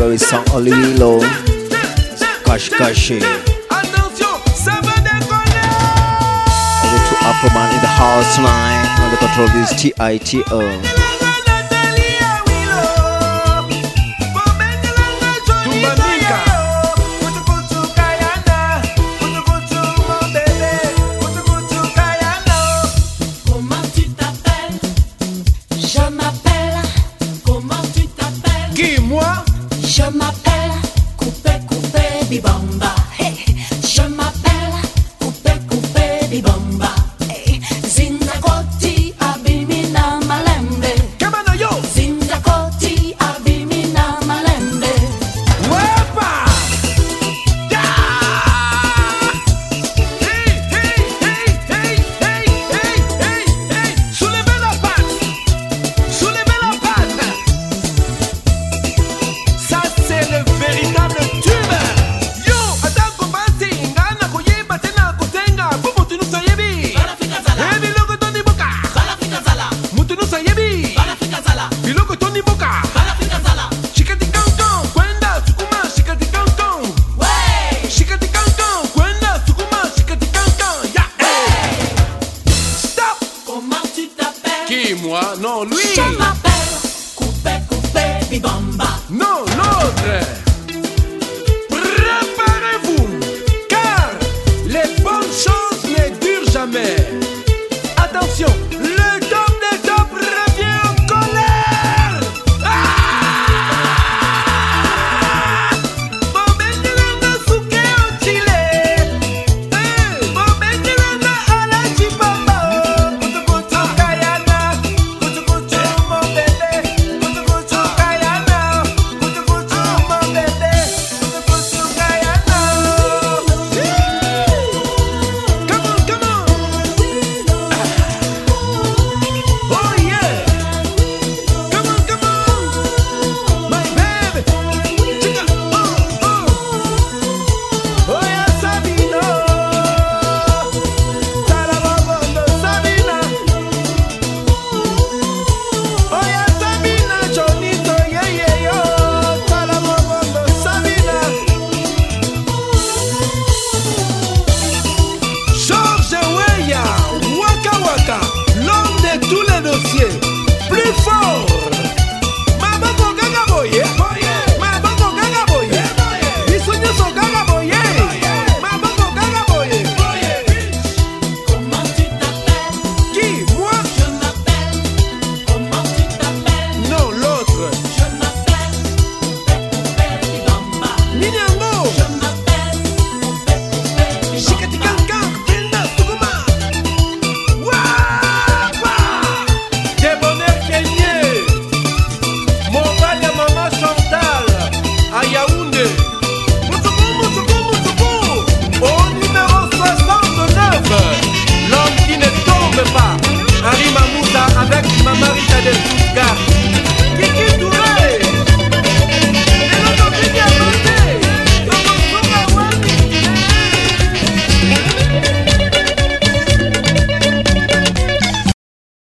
very song Olilo Kash Kashi Over eh. to Upperman in the house tonight Under control this T-I-T-O You're my coupé, coupé, bibomba. Non lui. Je m'appelle Coupé Coupé Bibamba. Non l'autre. Préparez-vous, car les bonnes choses ne durent jamais. Attention.